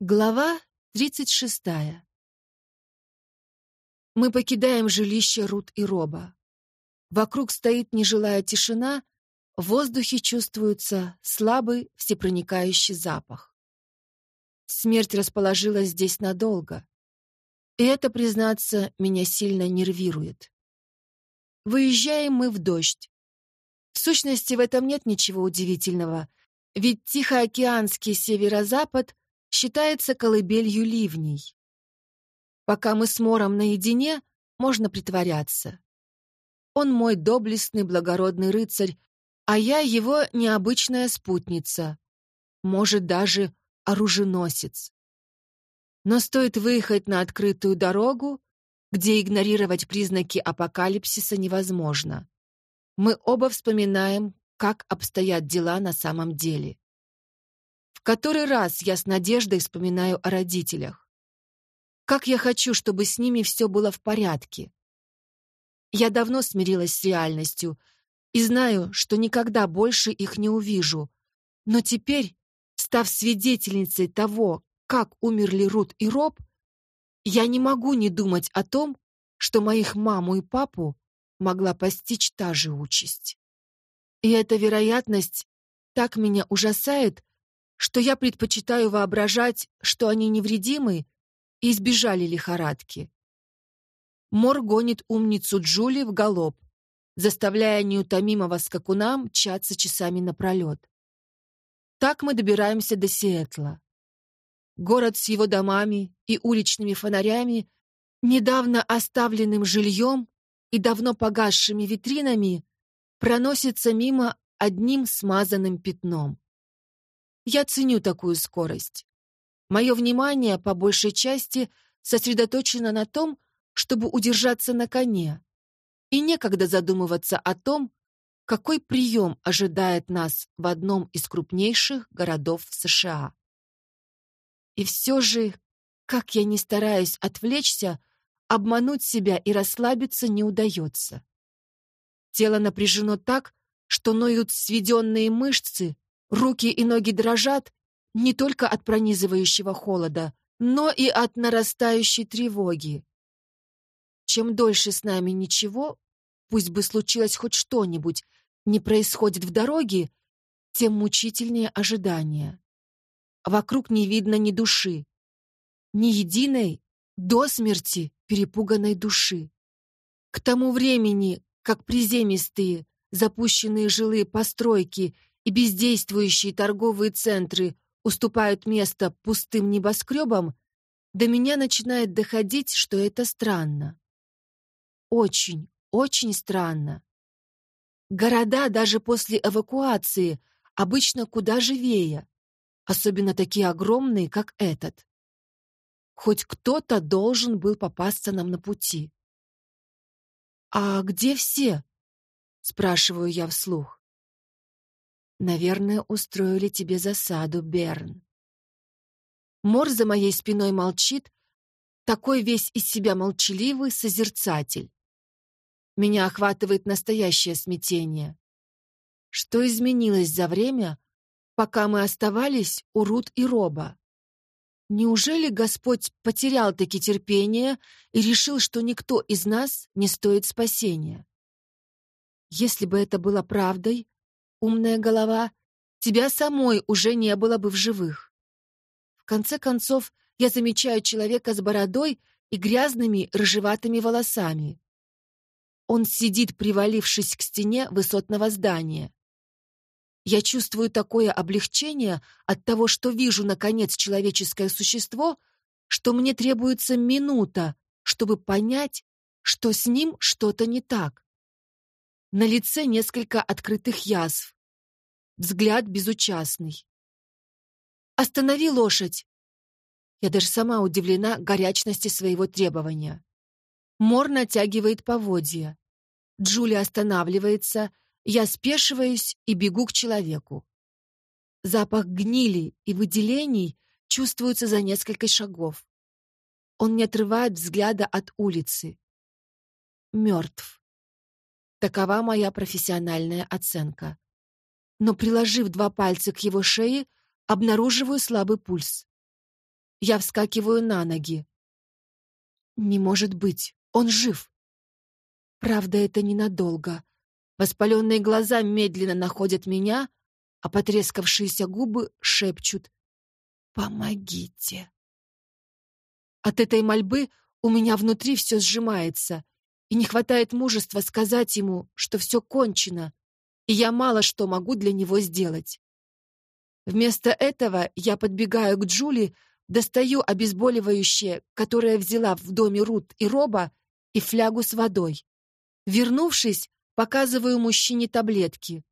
Глава 36. Мы покидаем жилище Рут и Роба. Вокруг стоит нежилая тишина, в воздухе чувствуется слабый, всепроникающий запах. Смерть расположилась здесь надолго. И это, признаться, меня сильно нервирует. Выезжаем мы в дождь. В сущности, в этом нет ничего удивительного, ведь Тихоокеанский северо-запад — считается колыбелью ливней. Пока мы с Мором наедине, можно притворяться. Он мой доблестный благородный рыцарь, а я его необычная спутница, может, даже оруженосец. Но стоит выехать на открытую дорогу, где игнорировать признаки апокалипсиса невозможно. Мы оба вспоминаем, как обстоят дела на самом деле который раз я с надеждой вспоминаю о родителях. Как я хочу, чтобы с ними все было в порядке. Я давно смирилась с реальностью и знаю, что никогда больше их не увижу. Но теперь, став свидетельницей того, как умерли Рут и Роб, я не могу не думать о том, что моих маму и папу могла постичь та же участь. И эта вероятность так меня ужасает, что я предпочитаю воображать, что они невредимы и избежали лихорадки. Мор гонит умницу Джули в галоп, заставляя неутомимого скакуна мчаться часами напролет. Так мы добираемся до Сиэтла. Город с его домами и уличными фонарями, недавно оставленным жильем и давно погасшими витринами, проносится мимо одним смазанным пятном. Я ценю такую скорость. Мое внимание, по большей части, сосредоточено на том, чтобы удержаться на коне. И некогда задумываться о том, какой прием ожидает нас в одном из крупнейших городов США. И все же, как я не стараюсь отвлечься, обмануть себя и расслабиться не удается. Тело напряжено так, что ноют сведенные мышцы, Руки и ноги дрожат не только от пронизывающего холода, но и от нарастающей тревоги. Чем дольше с нами ничего, пусть бы случилось хоть что-нибудь, не происходит в дороге, тем мучительнее ожидание. Вокруг не видно ни души, ни единой до смерти перепуганной души. К тому времени, как приземистые, запущенные жилые постройки и бездействующие торговые центры уступают место пустым небоскребам, до меня начинает доходить, что это странно. Очень, очень странно. Города даже после эвакуации обычно куда живее, особенно такие огромные, как этот. Хоть кто-то должен был попасться нам на пути. «А где все?» — спрашиваю я вслух. Наверное, устроили тебе засаду, Берн. Мор за моей спиной молчит, такой весь из себя молчаливый созерцатель. Меня охватывает настоящее смятение. Что изменилось за время, пока мы оставались у Рут и Роба? Неужели Господь потерял таки терпение и решил, что никто из нас не стоит спасения? Если бы это было правдой, умная голова, тебя самой уже не было бы в живых. В конце концов, я замечаю человека с бородой и грязными рыжеватыми волосами. Он сидит, привалившись к стене высотного здания. Я чувствую такое облегчение от того, что вижу, наконец, человеческое существо, что мне требуется минута, чтобы понять, что с ним что-то не так. На лице несколько открытых язв. Взгляд безучастный. «Останови лошадь!» Я даже сама удивлена горячности своего требования. Мор натягивает поводья. Джулия останавливается, я спешиваюсь и бегу к человеку. Запах гнили и выделений чувствуется за несколько шагов. Он не отрывает взгляда от улицы. Мертв. Такова моя профессиональная оценка но, приложив два пальца к его шее, обнаруживаю слабый пульс. Я вскакиваю на ноги. Не может быть, он жив. Правда, это ненадолго. Воспаленные глаза медленно находят меня, а потрескавшиеся губы шепчут «Помогите». От этой мольбы у меня внутри все сжимается, и не хватает мужества сказать ему, что все кончено, и я мало что могу для него сделать. Вместо этого я подбегаю к Джули, достаю обезболивающее, которое взяла в доме Рут и Роба, и флягу с водой. Вернувшись, показываю мужчине таблетки.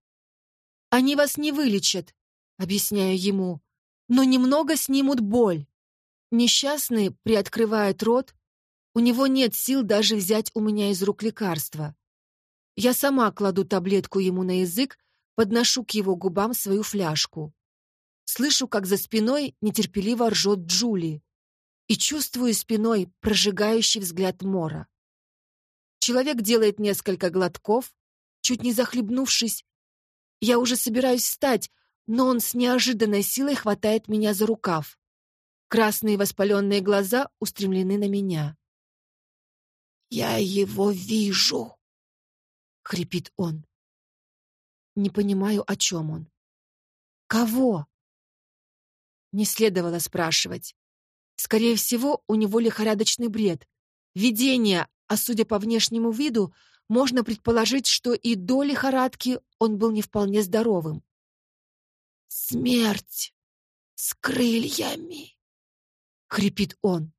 «Они вас не вылечат», — объясняю ему, «но немного снимут боль». Несчастный приоткрывает рот, у него нет сил даже взять у меня из рук лекарства. Я сама кладу таблетку ему на язык, подношу к его губам свою фляжку. Слышу, как за спиной нетерпеливо ржет Джули и чувствую спиной прожигающий взгляд Мора. Человек делает несколько глотков, чуть не захлебнувшись. Я уже собираюсь встать, но он с неожиданной силой хватает меня за рукав. Красные воспаленные глаза устремлены на меня. «Я его вижу!» — хрипит он. Не понимаю, о чем он. «Кого?» Не следовало спрашивать. Скорее всего, у него лихорадочный бред. Видение, а судя по внешнему виду, можно предположить, что и до лихорадки он был не вполне здоровым. «Смерть с крыльями!» — хрипит он.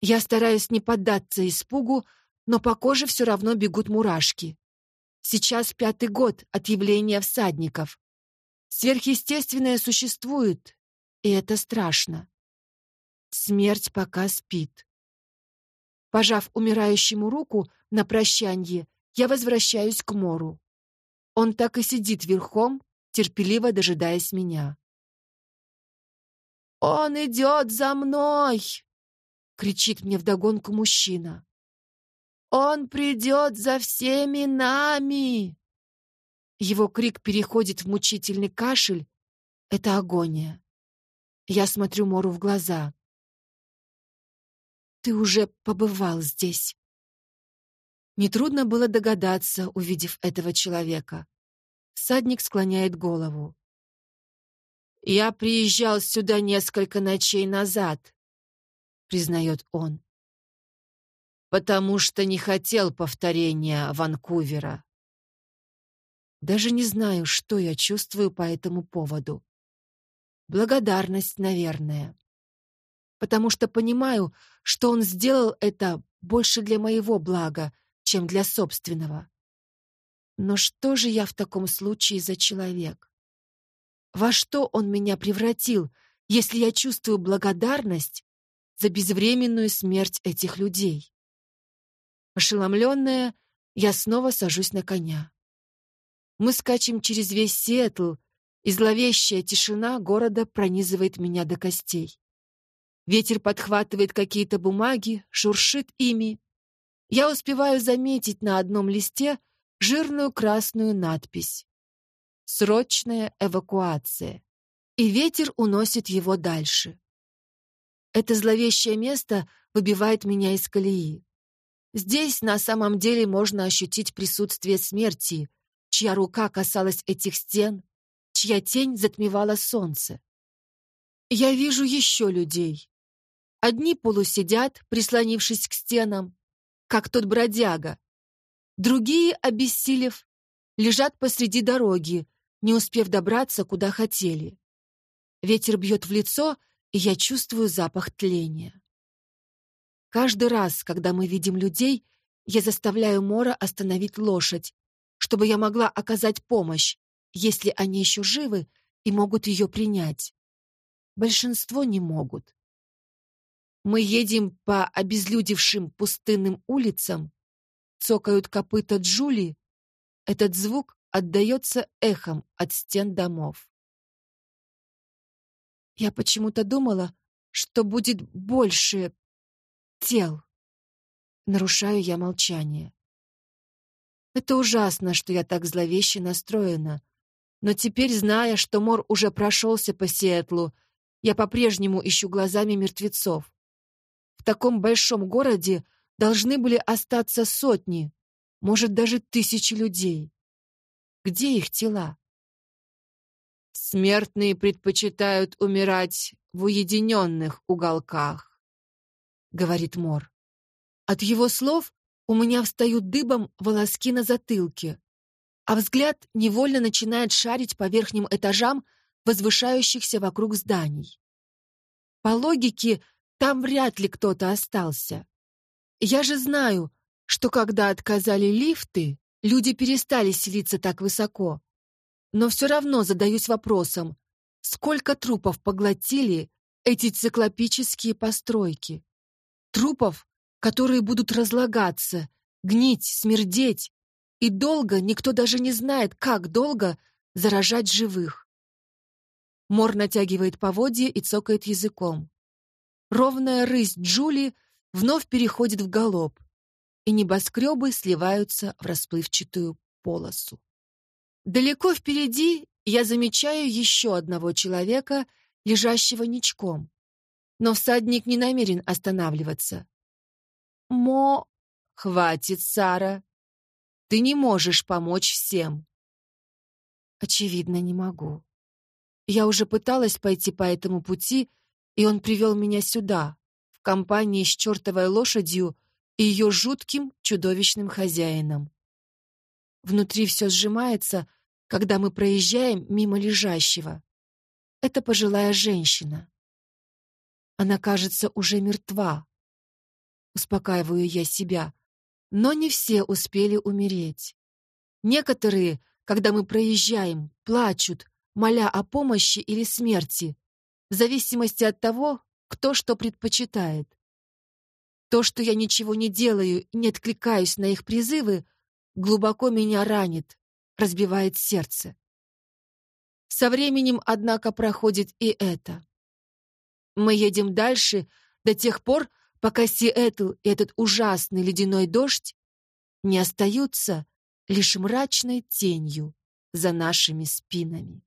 Я стараюсь не поддаться испугу, но по коже все равно бегут мурашки. Сейчас пятый год от явления всадников. Сверхъестественное существует, и это страшно. Смерть пока спит. Пожав умирающему руку на прощанье, я возвращаюсь к Мору. Он так и сидит верхом, терпеливо дожидаясь меня. «Он идет за мной!» — кричит мне вдогонку мужчина. «Он придет за всеми нами!» Его крик переходит в мучительный кашель. Это агония. Я смотрю Мору в глаза. «Ты уже побывал здесь». Нетрудно было догадаться, увидев этого человека. Садник склоняет голову. «Я приезжал сюда несколько ночей назад», — признает он потому что не хотел повторения Ванкувера. Даже не знаю, что я чувствую по этому поводу. Благодарность, наверное. Потому что понимаю, что он сделал это больше для моего блага, чем для собственного. Но что же я в таком случае за человек? Во что он меня превратил, если я чувствую благодарность за безвременную смерть этих людей? Ошеломленная, я снова сажусь на коня. Мы скачем через весь Сиэтл, и зловещая тишина города пронизывает меня до костей. Ветер подхватывает какие-то бумаги, шуршит ими. Я успеваю заметить на одном листе жирную красную надпись «Срочная эвакуация», и ветер уносит его дальше. Это зловещее место выбивает меня из колеи. Здесь на самом деле можно ощутить присутствие смерти, чья рука касалась этих стен, чья тень затмевала солнце. Я вижу еще людей. Одни полусидят, прислонившись к стенам, как тот бродяга. Другие, обессилев, лежат посреди дороги, не успев добраться, куда хотели. Ветер бьет в лицо, и я чувствую запах тления. Каждый раз, когда мы видим людей, я заставляю Мора остановить лошадь, чтобы я могла оказать помощь, если они еще живы и могут ее принять. Большинство не могут. Мы едем по обезлюдевшим пустынным улицам, цокают копыта Джули. Этот звук отдается эхом от стен домов. Я почему-то думала, что будет больше тел. Нарушаю я молчание. Это ужасно, что я так зловеще настроена. Но теперь, зная, что Мор уже прошелся по Сиэтлу, я по-прежнему ищу глазами мертвецов. В таком большом городе должны были остаться сотни, может, даже тысячи людей. Где их тела? Смертные предпочитают умирать в уединенных уголках, говорит Мор. От его слов у меня встают дыбом волоски на затылке, а взгляд невольно начинает шарить по верхним этажам возвышающихся вокруг зданий. По логике, там вряд ли кто-то остался. Я же знаю, что когда отказали лифты, люди перестали селиться так высоко. Но все равно задаюсь вопросом, сколько трупов поглотили эти циклопические постройки? Трупов, которые будут разлагаться, гнить, смердеть, и долго никто даже не знает, как долго заражать живых. Мор натягивает поводья и цокает языком. Ровная рысь Джули вновь переходит в галоп, и небоскребы сливаются в расплывчатую полосу. Далеко впереди я замечаю еще одного человека, лежащего ничком. Но всадник не намерен останавливаться. «Мо...» «Хватит, Сара. Ты не можешь помочь всем». «Очевидно, не могу. Я уже пыталась пойти по этому пути, и он привел меня сюда, в компании с чертовой лошадью и ее жутким, чудовищным хозяином. Внутри все сжимается, когда мы проезжаем мимо лежащего. Это пожилая женщина. Она, кажется, уже мертва. Успокаиваю я себя. Но не все успели умереть. Некоторые, когда мы проезжаем, плачут, моля о помощи или смерти, в зависимости от того, кто что предпочитает. То, что я ничего не делаю и не откликаюсь на их призывы, глубоко меня ранит, разбивает сердце. Со временем, однако, проходит и это. Мы едем дальше до тех пор, пока Сиэтл и этот ужасный ледяной дождь не остаются лишь мрачной тенью за нашими спинами.